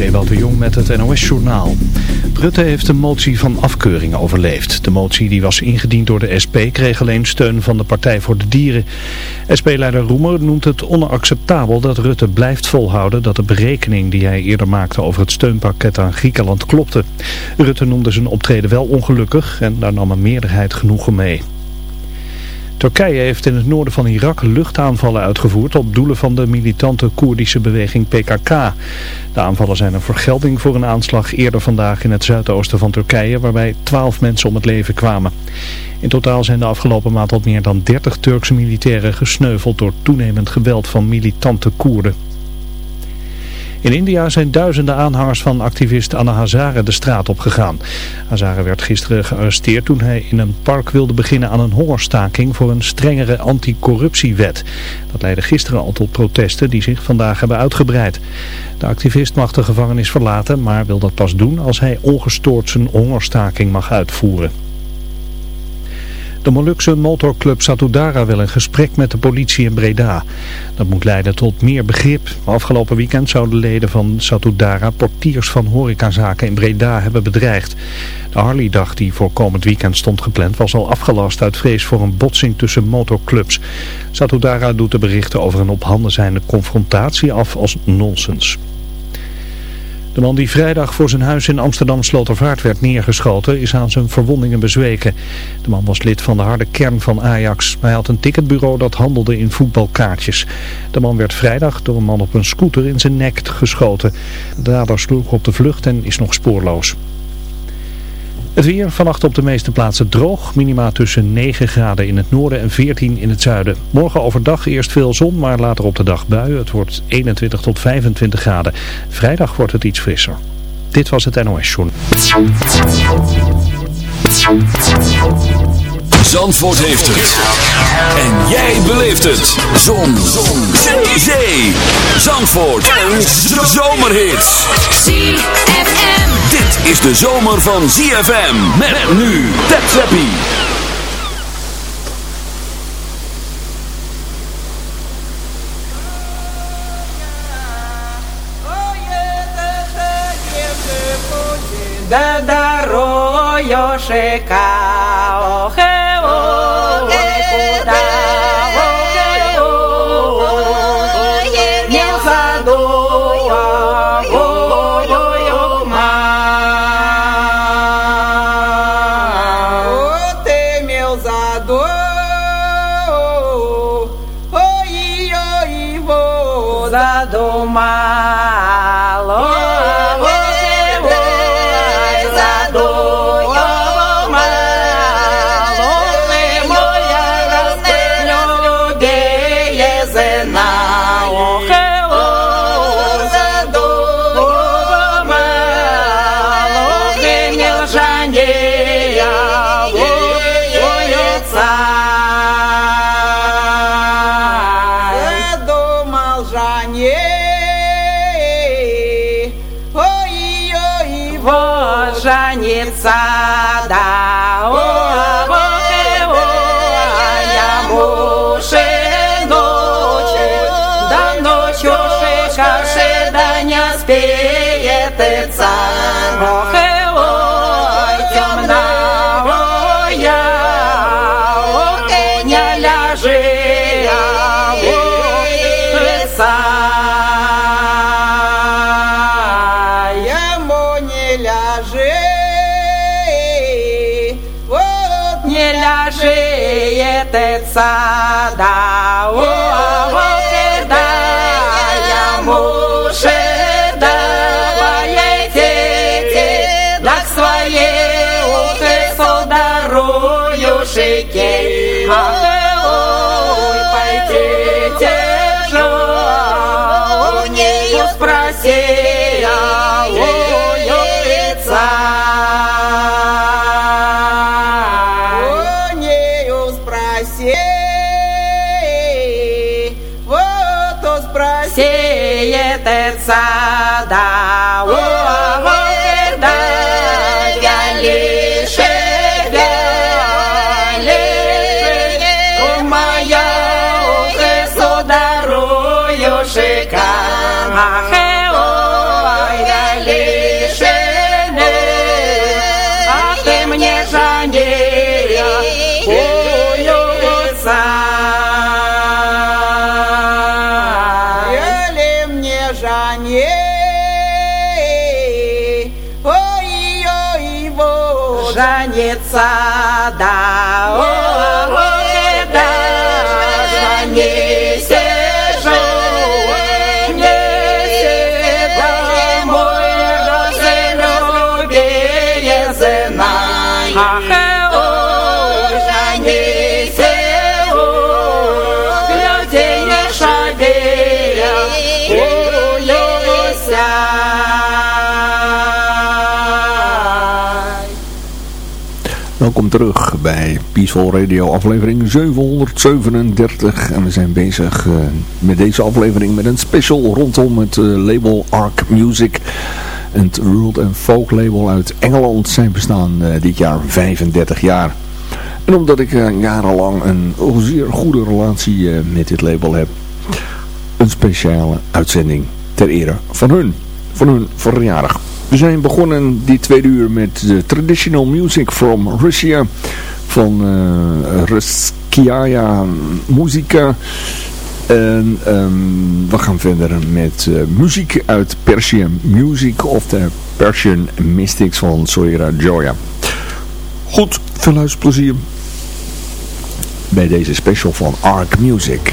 Ewout de Jong met het NOS-journaal. Rutte heeft de motie van afkeuring overleefd. De motie die was ingediend door de SP kreeg alleen steun van de Partij voor de Dieren. SP-leider Roemer noemt het onacceptabel dat Rutte blijft volhouden dat de berekening die hij eerder maakte over het steunpakket aan Griekenland klopte. Rutte noemde zijn optreden wel ongelukkig en daar nam een meerderheid genoegen mee. Turkije heeft in het noorden van Irak luchtaanvallen uitgevoerd op doelen van de militante Koerdische beweging PKK. De aanvallen zijn een vergelding voor een aanslag eerder vandaag in het zuidoosten van Turkije waarbij twaalf mensen om het leven kwamen. In totaal zijn de afgelopen maand al meer dan 30 Turkse militairen gesneuveld door toenemend geweld van militante Koerden. In India zijn duizenden aanhangers van activist Anna Hazare de straat op gegaan. Hazare werd gisteren gearresteerd toen hij in een park wilde beginnen aan een hongerstaking voor een strengere anticorruptiewet. Dat leidde gisteren al tot protesten die zich vandaag hebben uitgebreid. De activist mag de gevangenis verlaten, maar wil dat pas doen als hij ongestoord zijn hongerstaking mag uitvoeren. De Molukse motorclub Satudara wil een gesprek met de politie in Breda. Dat moet leiden tot meer begrip. Afgelopen weekend zouden leden van Satudara portiers van horecazaken in Breda hebben bedreigd. De Harley-dag die voor komend weekend stond gepland was al afgelast uit vrees voor een botsing tussen motorclubs. Satudara doet de berichten over een op handen zijnde confrontatie af als nonsens. De man die vrijdag voor zijn huis in Amsterdam Slotervaart werd neergeschoten is aan zijn verwondingen bezweken. De man was lid van de harde kern van Ajax. Hij had een ticketbureau dat handelde in voetbalkaartjes. De man werd vrijdag door een man op een scooter in zijn nek geschoten. De dader sloeg op de vlucht en is nog spoorloos. Het weer vannacht op de meeste plaatsen droog. Minima tussen 9 graden in het noorden en 14 in het zuiden. Morgen overdag eerst veel zon, maar later op de dag buien. Het wordt 21 tot 25 graden. Vrijdag wordt het iets frisser. Dit was het NOS Journal. Zandvoort heeft het. En jij beleeft het. Zon. Zon. Zee. Zandvoort. Een zomerhit. ZFM. Dit is de zomer van ZFM. Met nu. Tap Zappie. поспеет и царь. Welkom terug bij Peaceful Radio aflevering 737 en we zijn bezig uh, met deze aflevering met een special rondom het uh, label Arc Music. Het world and folk label uit Engeland zijn bestaan uh, dit jaar 35 jaar. En omdat ik jarenlang een zeer goede relatie met dit label heb, een speciale uitzending ter ere van hun, van hun verjaardag. We zijn begonnen die tweede uur met de traditional music from Russia van uh, Ruskiaya Muzika. En um, we gaan verder met muziek uit Persian Music of de Persian Mystics van Soira Joya. Goed, veel luisterplezier bij deze special van Arc Music.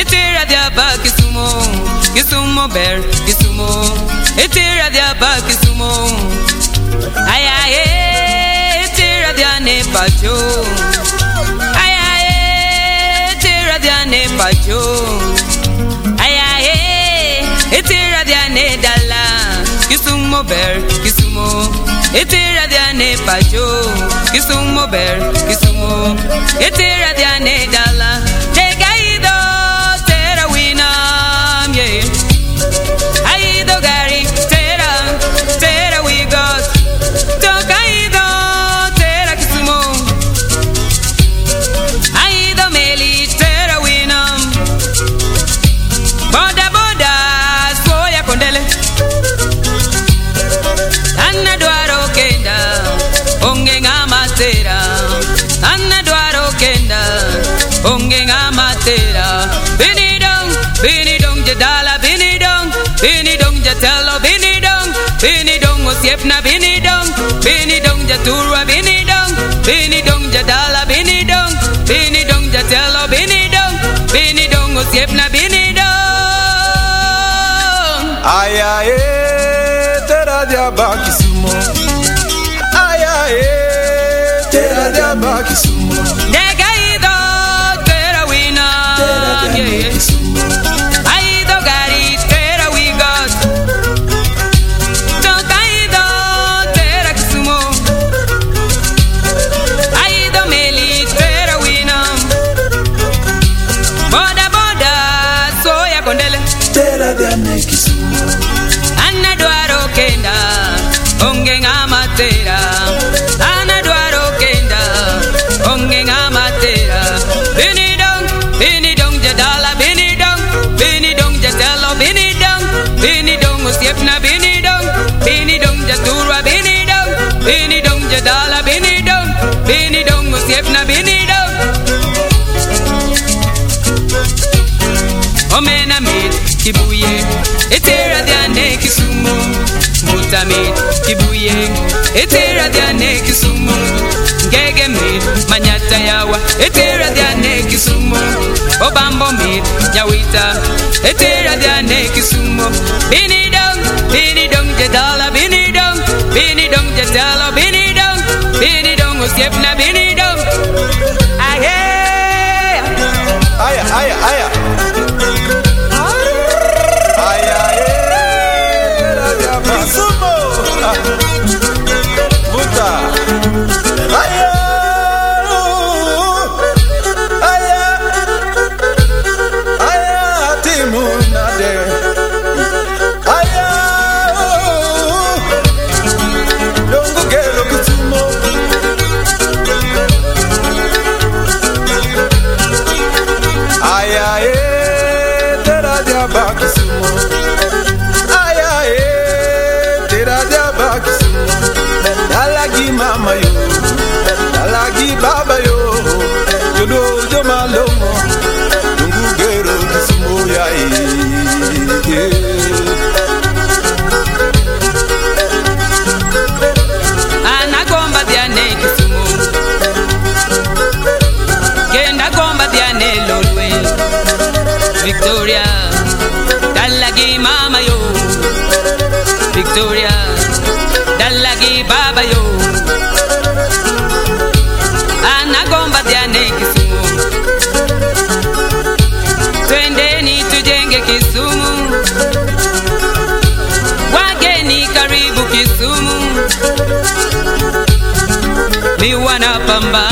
Etera diaba Kisumu, Kisumu ber, Kisumu. Etera diaba Kisumu. Ay ay eh, ay, etera diane pacho. Ay ay eh, ay, etera diane pacho. Ay ay eh, ay, etera diane dala. Kisumu ber, Kisumu. Etera diane pacho. Kisumu ber, Kisumu. Etera diane dala. Dong osiep na bini dong bini dong jaturwa bini dong bini dong jadala bini dong bini dong jatelo bini dong bini dong na bini dong. Aya eh teradiaba Kisumo Aya kibuye etera diane kisumo. Muta mit kibuye etera diane kisumo. Ngege mit manyata yawa etera diane kisumo. Obambo mit nyawita etera diane kisumo. Bini dong bini dong jedala bini dong. Bini dong jedala bini dong. Bini dong usiep na bini dong. Aya aya aya Aya mi wana wanapamba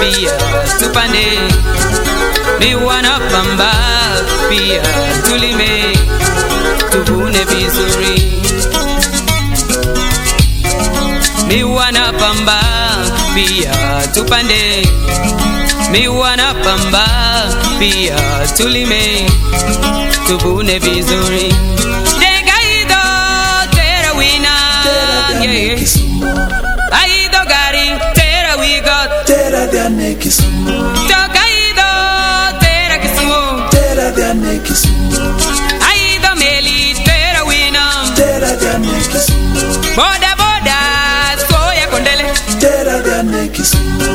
pia tupande, mi wana wanapamba pia tulime, tuvune vizuri, mi wana wanapamba pia tupande, mi wana wanapamba pia tulime, tuvune vizuri. Degaido terawina, yeah. Aida meli tera winam Boda boda soya kondele Tera de kisumo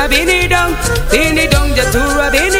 a dong, down, dong, down, just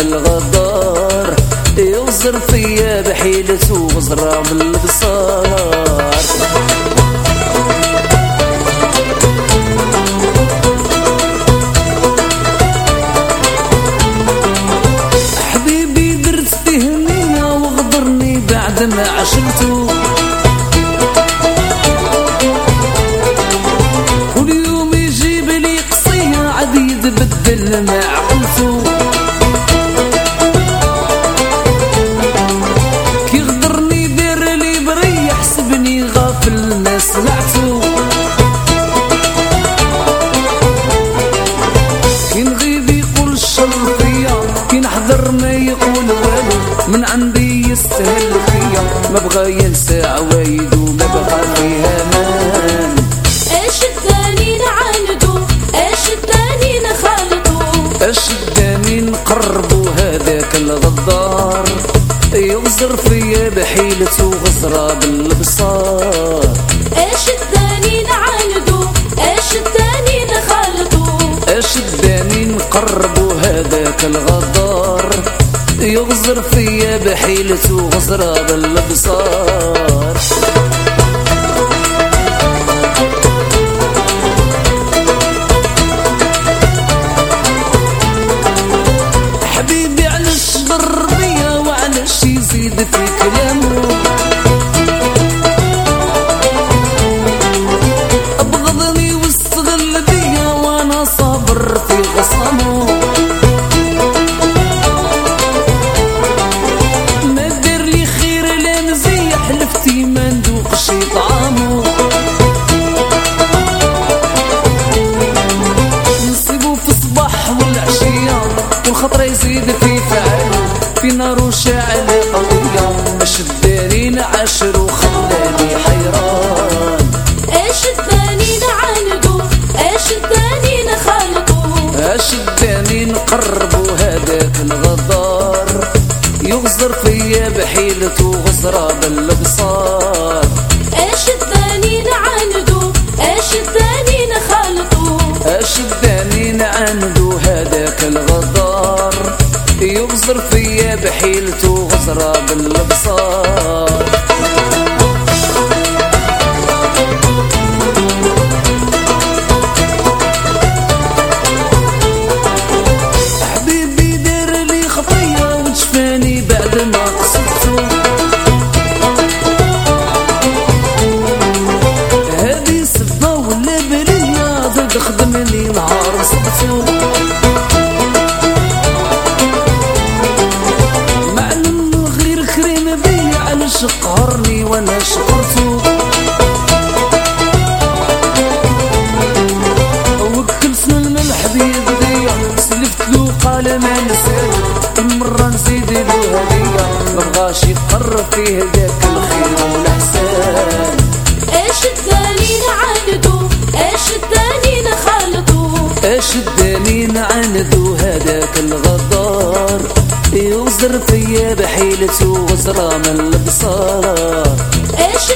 الغدار يغزر فيا بحيلته وغزرة من البصر little ذاك يوزر فيا بحيلته وزرة من البصار اش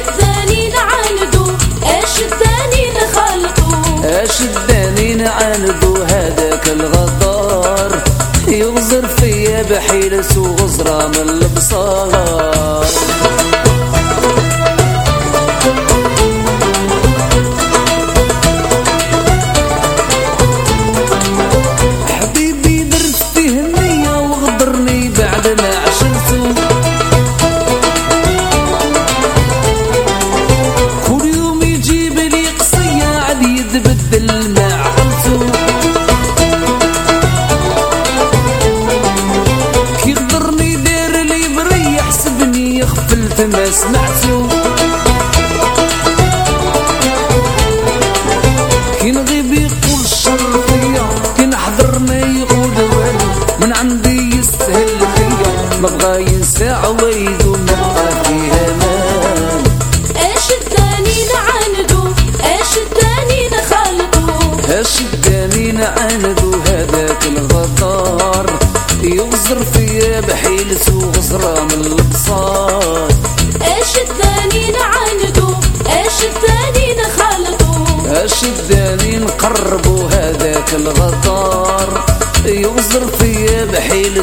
بحيل سوق غزرة من البصار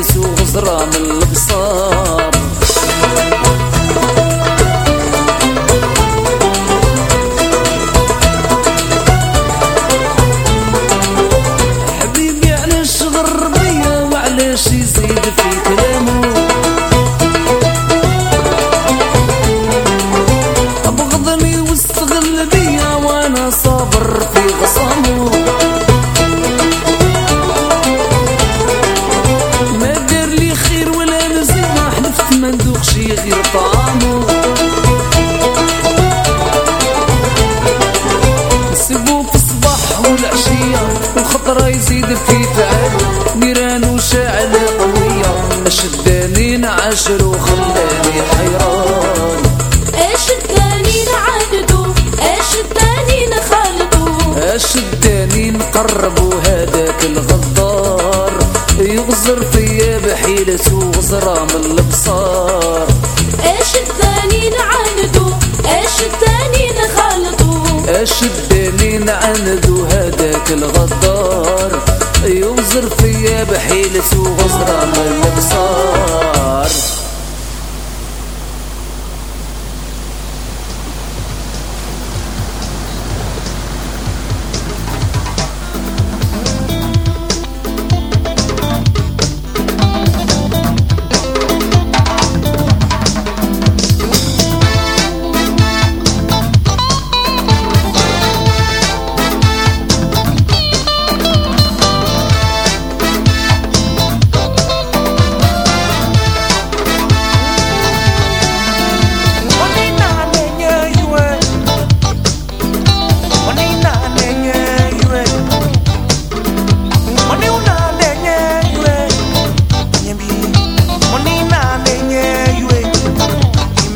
يسوق غزرة من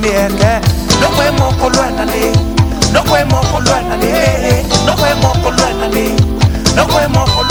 niende. Nokwe moko lwenani nokwe moko lwenani nokwe moko lwenani nokwe moko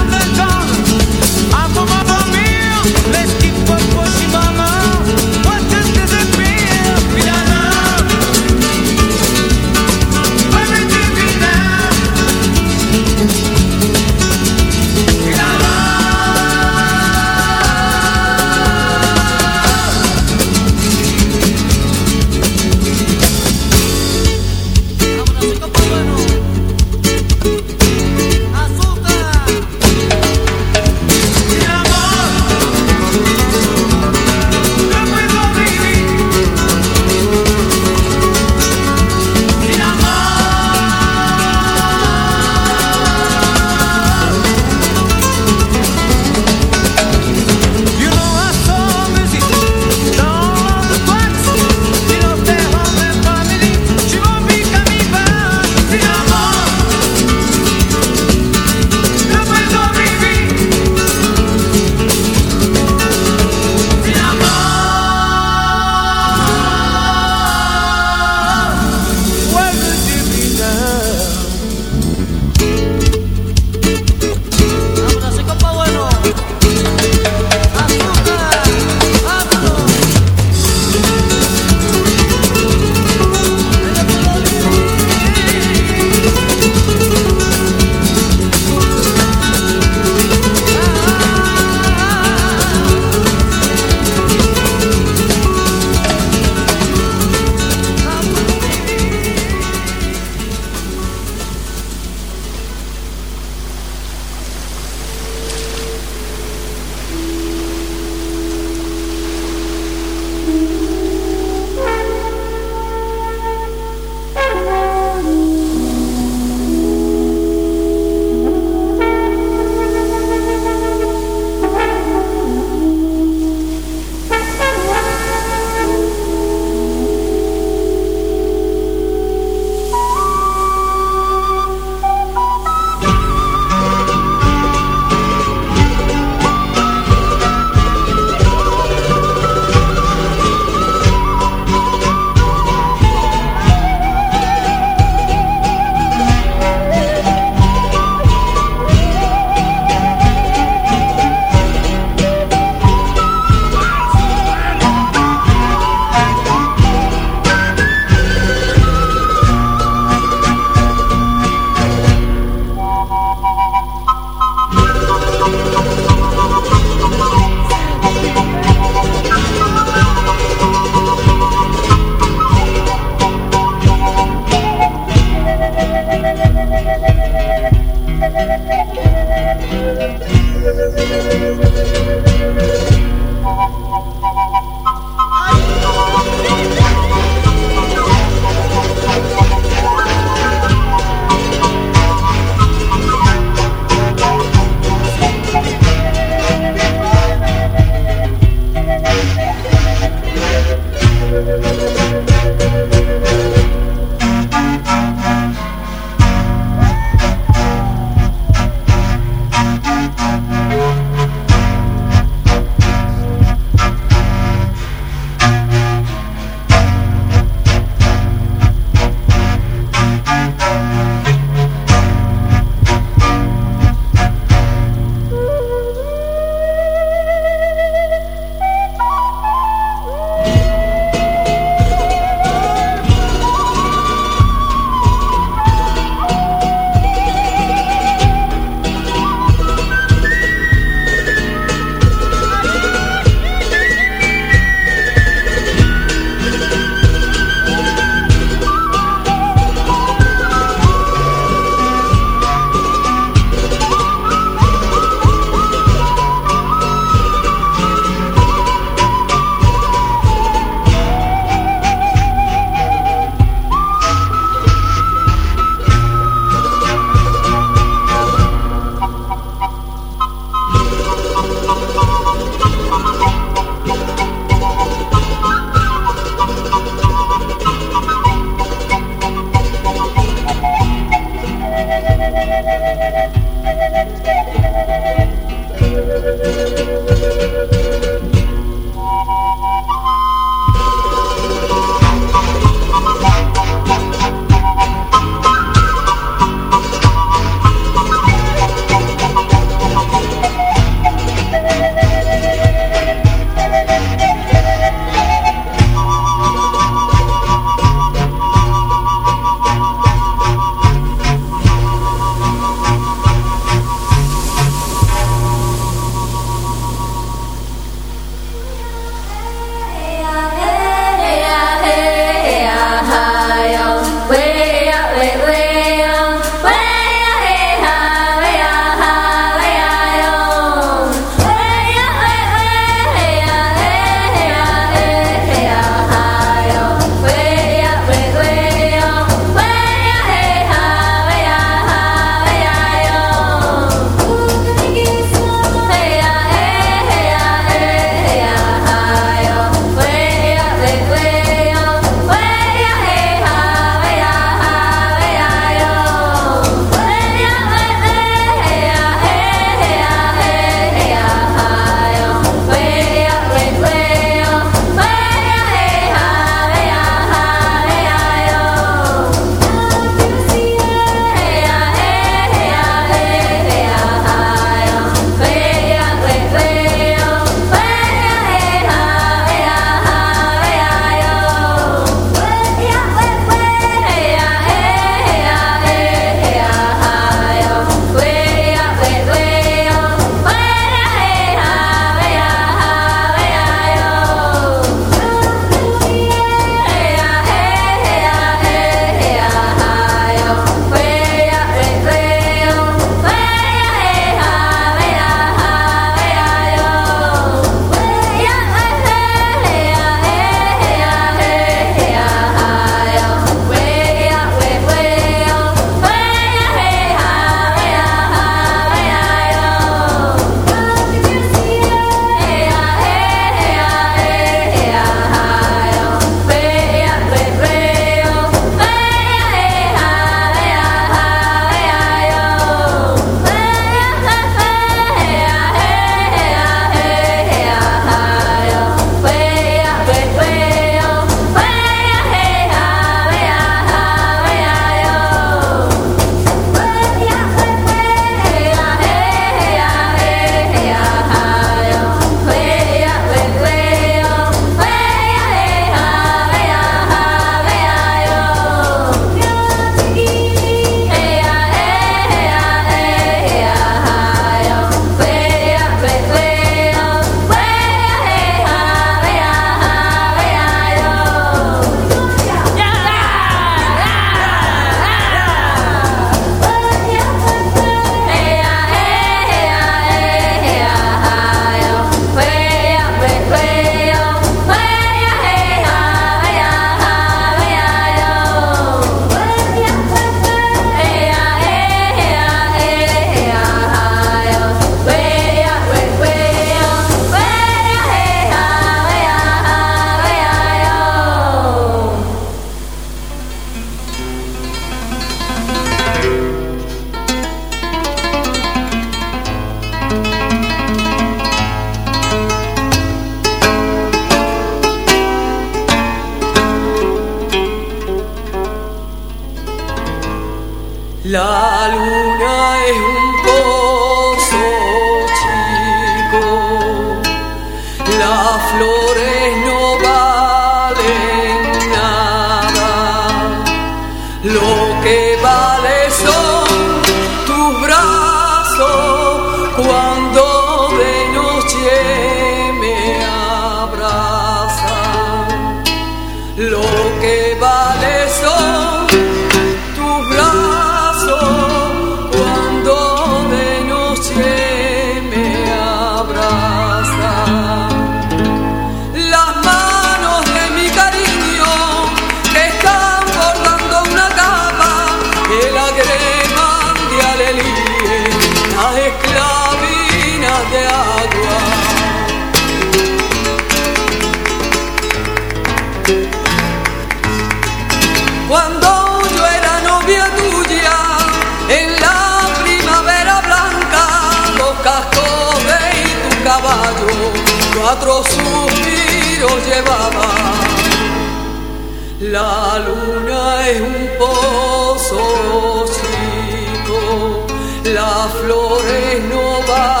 La luna es un pozo chico, las flores no valen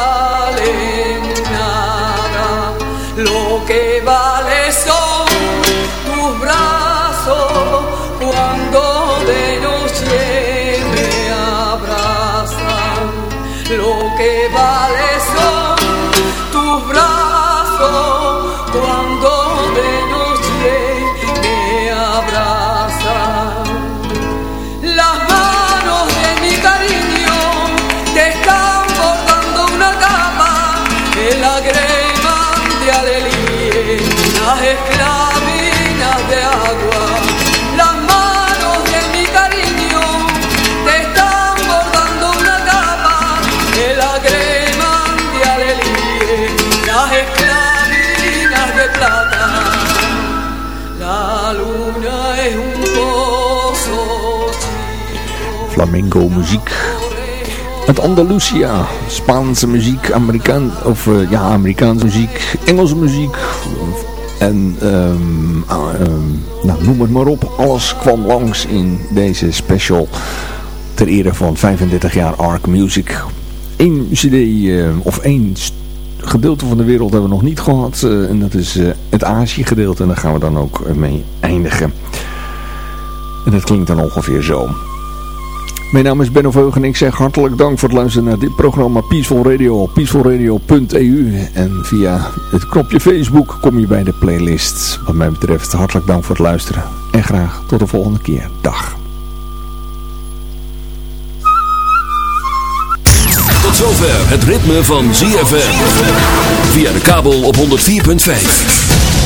Uit Andalusia. Spaanse muziek, Amerikaan, of eh, ja, Amerikaanse muziek, Engelse muziek. En ehm, ah, ehm, nou, noem het maar op. Alles kwam langs in deze special. Ter ere van 35 jaar Arc Music. Eén cd, eh, of één gedeelte van de wereld hebben we nog niet gehad. eh, en dat is het Azië gedeelte. En daar gaan we dan ook mee eindigen. En dat klinkt dan ongeveer zo. Mijn naam is Benno Veug en ik zeg hartelijk dank voor het luisteren naar dit programma Peaceful Radio op peacefulradio.eu. En via het knopje Facebook kom je bij de playlist. Wat mij betreft hartelijk dank voor het luisteren. En graag tot de volgende keer. Dag. Tot zover het ritme van ZFM. Via de kabel op 104.5.